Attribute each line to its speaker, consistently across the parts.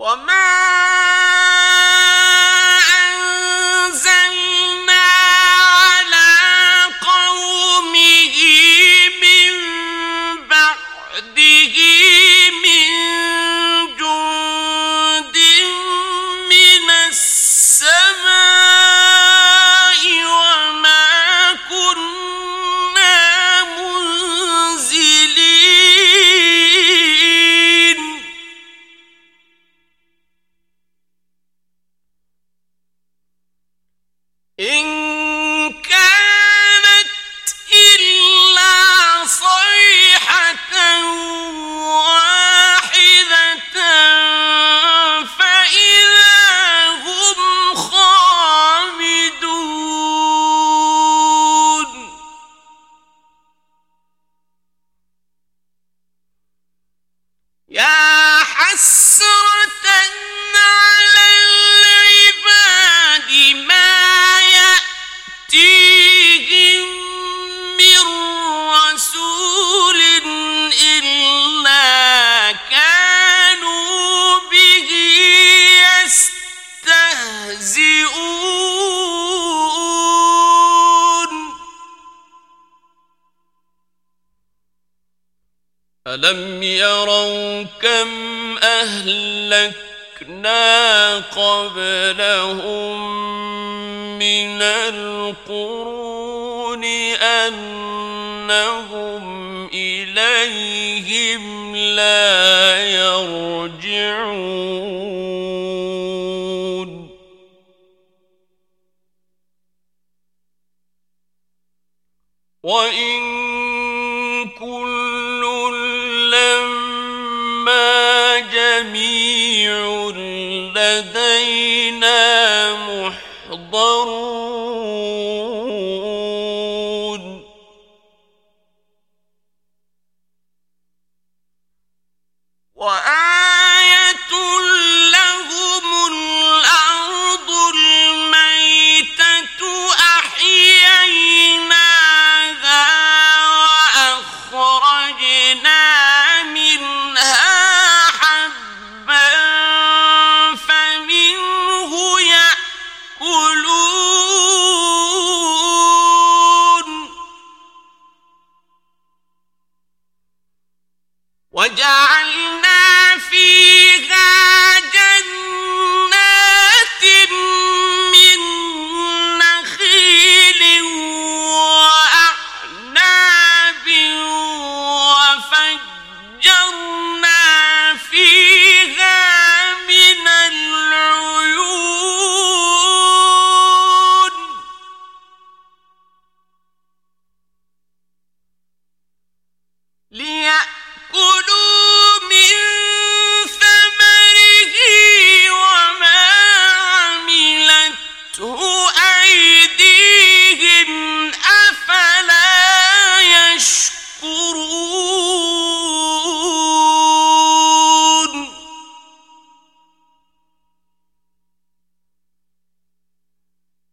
Speaker 1: 我妈 ألم يروا كم أهلكنا قبلهم من القرون أنهم إليهم لا يرجعون وإن جميع لدينا محضرون. وأ one down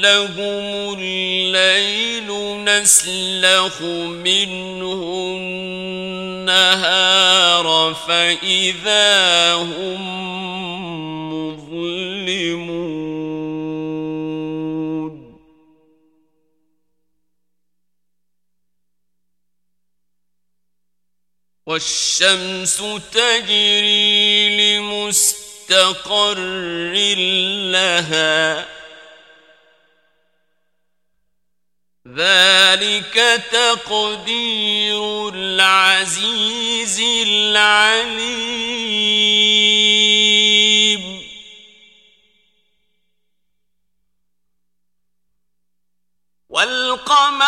Speaker 1: لهم الليل نسلخ منه النهار فإذا هم مظلمون. والشمس تجري لمستقر لها ذلك تقدير العزيز العليم. والقمر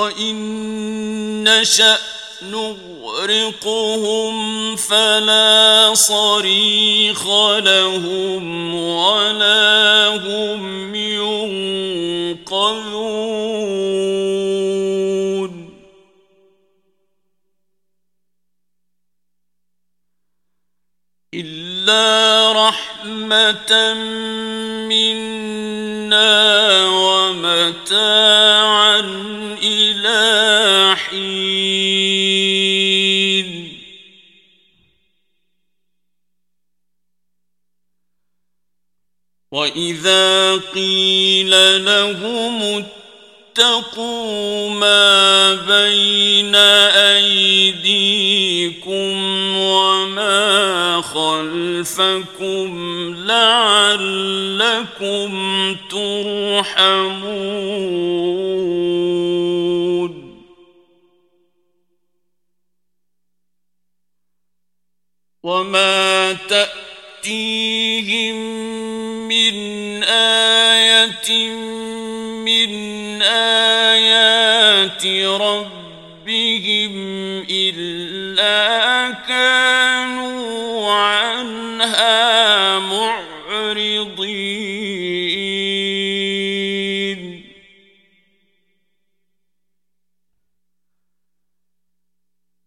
Speaker 1: وَإِن شأ نُغْرِقْهُمْ فَلَا صَرِيخَ لَهُمْ وَلَا هُمْ يُنقَذُونَ إِلَّا رَحْمَةً مِنَّا وَمَتَاعًا إلى حين وإذا قيل لهم اتقوا ما بين أيديكم وما خلفكم لعلكم ترحمون وما تأتيهم من آية من آيات ربهم إلا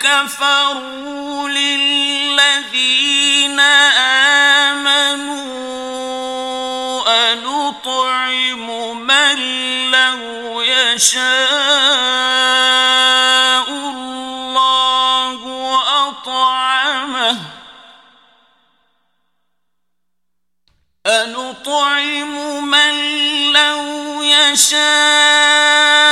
Speaker 1: كفروا للذين آمنوا أنطعم من لو يشاء الله أطعمه أنطعم من لو يشاء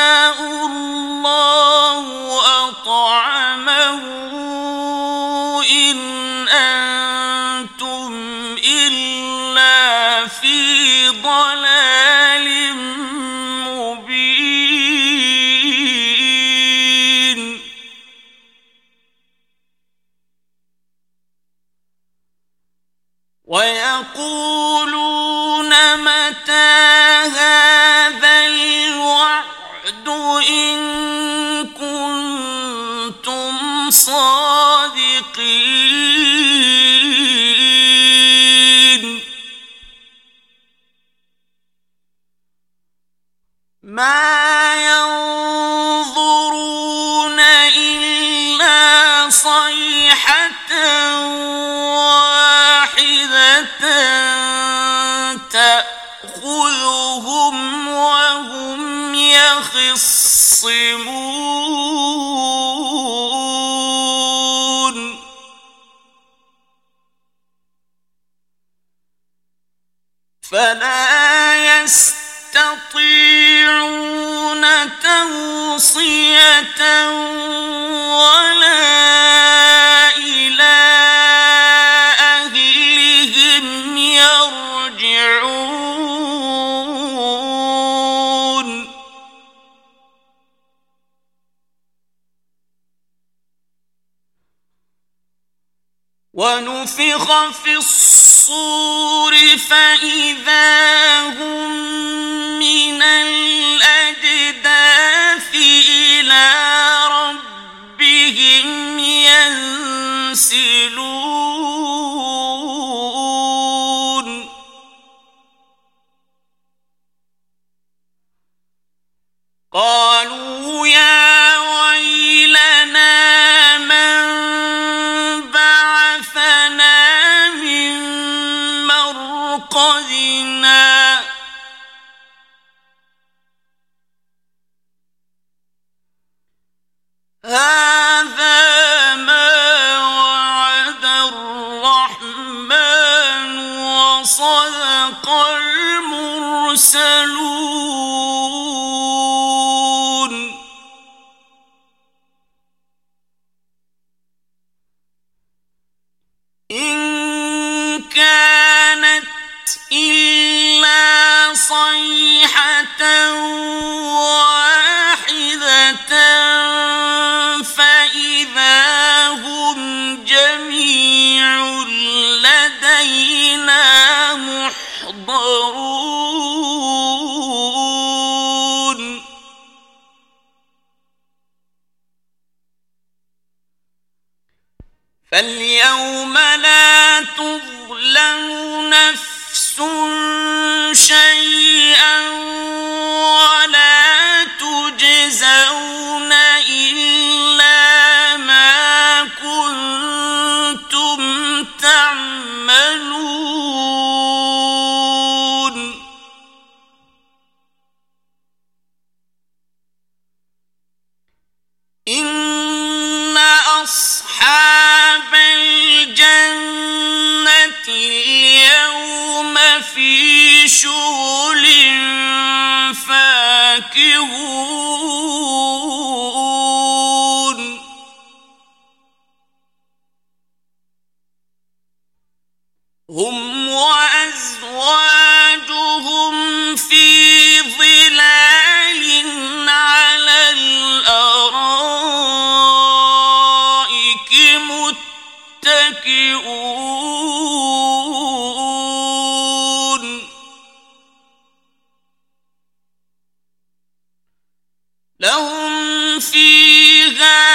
Speaker 1: وَيَقُولُ يستطيعون توصية ولا إلى أهلهم يرجعون. ونفخ في الصور الصور فإذا هم من الأجداث إلى ربهم ينسلون. صيحة واحدة فإذا هم جميع لدينا محضرون فاليوم لا تظلم نفس شيئا اليوم في شغل فاكهون. هم وأزواجهم في لهم